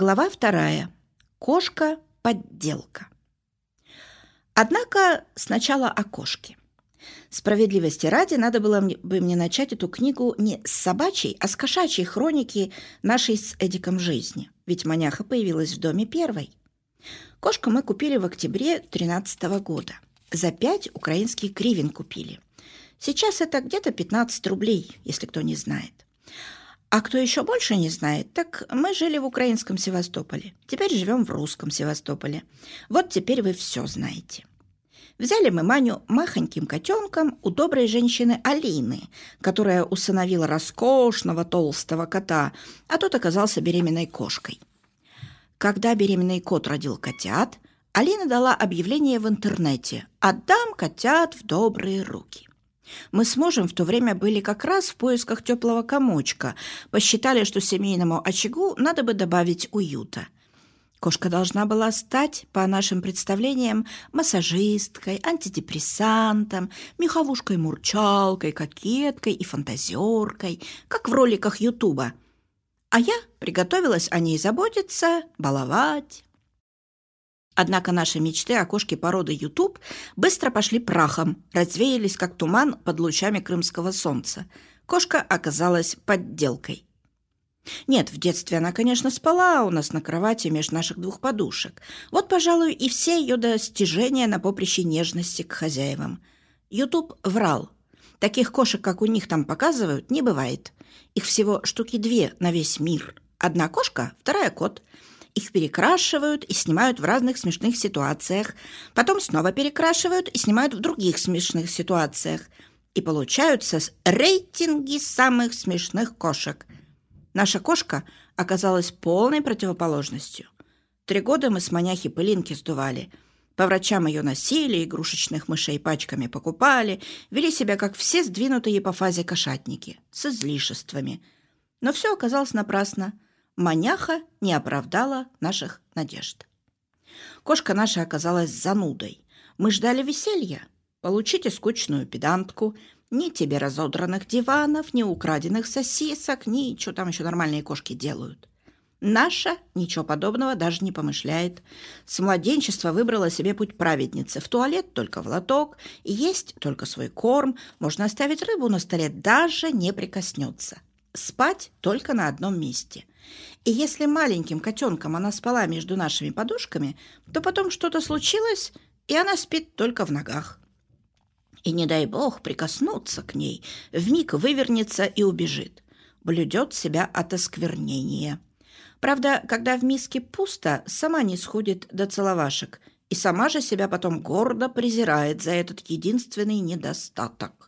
Глава вторая. Кошка-подделка. Однако сначала о кошке. Справедливости ради, надо было бы мне начать эту книгу не с собачьей, а с кошачьей хроники нашей с Эдиком жизни. Ведь маняха появилась в доме первой. Кошку мы купили в октябре 13 года. За 5 украинских гривен купили. Сейчас это где-то 15 рублей, если кто не знает. А кто еще больше не знает, так мы жили в украинском Севастополе. Теперь живем в русском Севастополе. Вот теперь вы все знаете. Взяли мы Маню махоньким котенком у доброй женщины Алины, которая усыновила роскошного толстого кота, а тот оказался беременной кошкой. Когда беременный кот родил котят, Алина дала объявление в интернете «Отдам котят в добрые руки». Мы с мужем в то время были как раз в поисках теплого комочка. Посчитали, что семейному очагу надо бы добавить уюта. Кошка должна была стать, по нашим представлениям, массажисткой, антидепрессантом, меховушкой-мурчалкой, кокеткой и фантазеркой, как в роликах Ютуба. А я приготовилась о ней заботиться, баловать, Однако наши мечты о кошке породы YouTube быстро пошли прахом, развеялись как туман под лучами крымского солнца. Кошка оказалась подделкой. Нет, в детстве она, конечно, спала у нас на кровати между наших двух подушек. Вот, пожалуй, и все ее достижения на поприще нежности к хозяевам. Ютуб врал. Таких кошек, как у них там показывают, не бывает. Их всего штуки две на весь мир. Одна кошка, вторая кот. Их перекрашивают и снимают в разных смешных ситуациях. Потом снова перекрашивают и снимают в других смешных ситуациях. И получаются рейтинги самых смешных кошек. Наша кошка оказалась полной противоположностью. Три года мы с маняхи пылинки сдували. По врачам ее носили, игрушечных мышей пачками покупали, вели себя, как все сдвинутые по фазе кошатники, с излишествами. Но все оказалось напрасно – Маняха не оправдала наших надежд. Кошка наша оказалась занудой. Мы ждали веселья. Получите скучную педантку. Ни тебе разодранных диванов, ни украденных сосисок, ни что там еще нормальные кошки делают. Наша ничего подобного даже не помышляет. С младенчества выбрала себе путь праведницы. В туалет только в лоток, есть только свой корм. Можно оставить рыбу на столе, даже не прикоснется. Спать только на одном месте – и если маленьким котенком она спала между нашими подушками, то потом что-то случилось, и она спит только в ногах. И не дай бог прикоснуться к ней, вмиг вывернется и убежит. Блюдет себя от осквернения. Правда, когда в миске пусто, сама не сходит до целовашек, и сама же себя потом гордо презирает за этот единственный недостаток.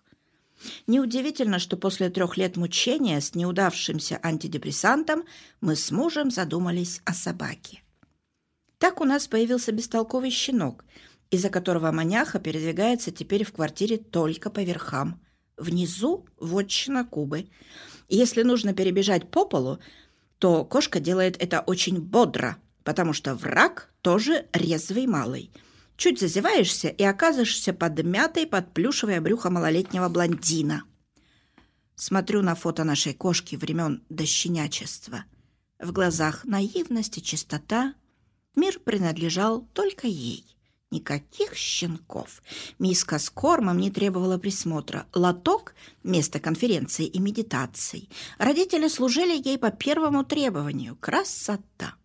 Неудивительно, что после трех лет мучения с неудавшимся антидепрессантом мы с мужем задумались о собаке. Так у нас появился бестолковый щенок, из-за которого маняха передвигается теперь в квартире только по верхам. Внизу – вотчина Кубы. Если нужно перебежать по полу, то кошка делает это очень бодро, потому что враг тоже резвый малый – Чуть зазеваешься и оказываешься подмятой под плюшевое брюхо малолетнего блондина. Смотрю на фото нашей кошки времен дощенячества. В глазах наивность и чистота. Мир принадлежал только ей. Никаких щенков. Миска с кормом не требовала присмотра. Лоток – место конференции и медитаций. Родители служили ей по первому требованию. Красота!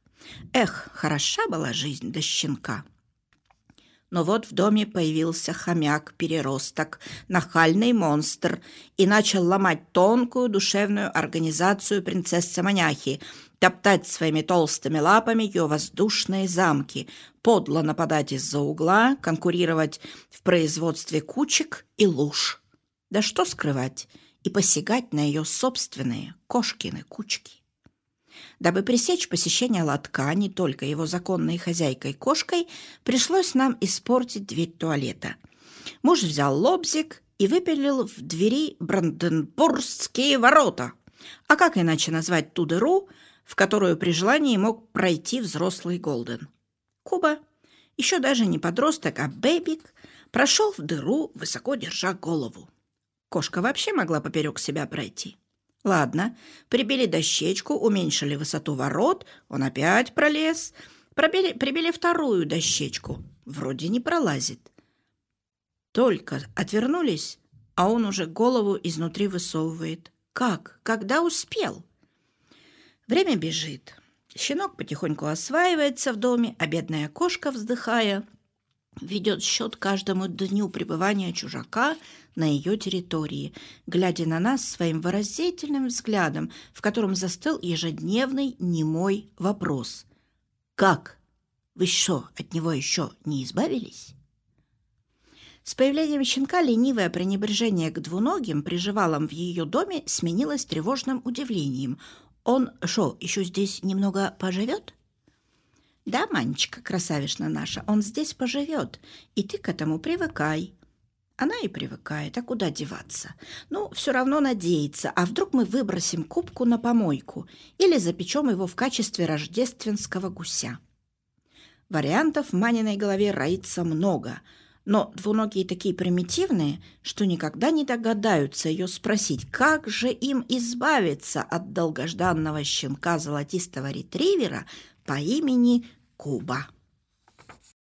Эх, хороша была жизнь до щенка. Но вот в доме появился хомяк-переросток, нахальный монстр, и начал ломать тонкую душевную организацию принцессы-маняхи, топтать своими толстыми лапами ее воздушные замки, подло нападать из-за угла, конкурировать в производстве кучек и луж. Да что скрывать, и посягать на ее собственные кошкины кучки. Дабы пресечь посещение лотка не только его законной хозяйкой-кошкой, пришлось нам испортить дверь туалета. Муж взял лобзик и выпилил в двери Бранденбургские ворота. А как иначе назвать ту дыру, в которую при желании мог пройти взрослый Голден? Куба, еще даже не подросток, а бэбик, прошел в дыру, высоко держа голову. Кошка вообще могла поперек себя пройти. Ладно, прибили дощечку, уменьшили высоту ворот, он опять пролез. Пробили, прибили вторую дощечку. Вроде не пролазит. Только отвернулись, а он уже голову изнутри высовывает. Как? Когда успел? Время бежит. Щенок потихоньку осваивается в доме, а бедная кошка, вздыхая, ведет счет каждому дню пребывания чужака на ее территории, глядя на нас своим выразительным взглядом, в котором застыл ежедневный немой вопрос. «Как? Вы что, от него еще не избавились?» С появлением щенка ленивое пренебрежение к двуногим приживалам в ее доме сменилось тревожным удивлением. «Он что, еще здесь немного поживет?» «Да, Манечка, красавишна наша, он здесь поживет, и ты к этому привыкай». Она и привыкает, а куда деваться? Ну, все равно надеется, а вдруг мы выбросим кубку на помойку или запечем его в качестве рождественского гуся. Вариантов в Маниной голове роится много, но двуногие такие примитивные, что никогда не догадаются ее спросить, как же им избавиться от долгожданного щенка золотистого ретривера по имени Куба.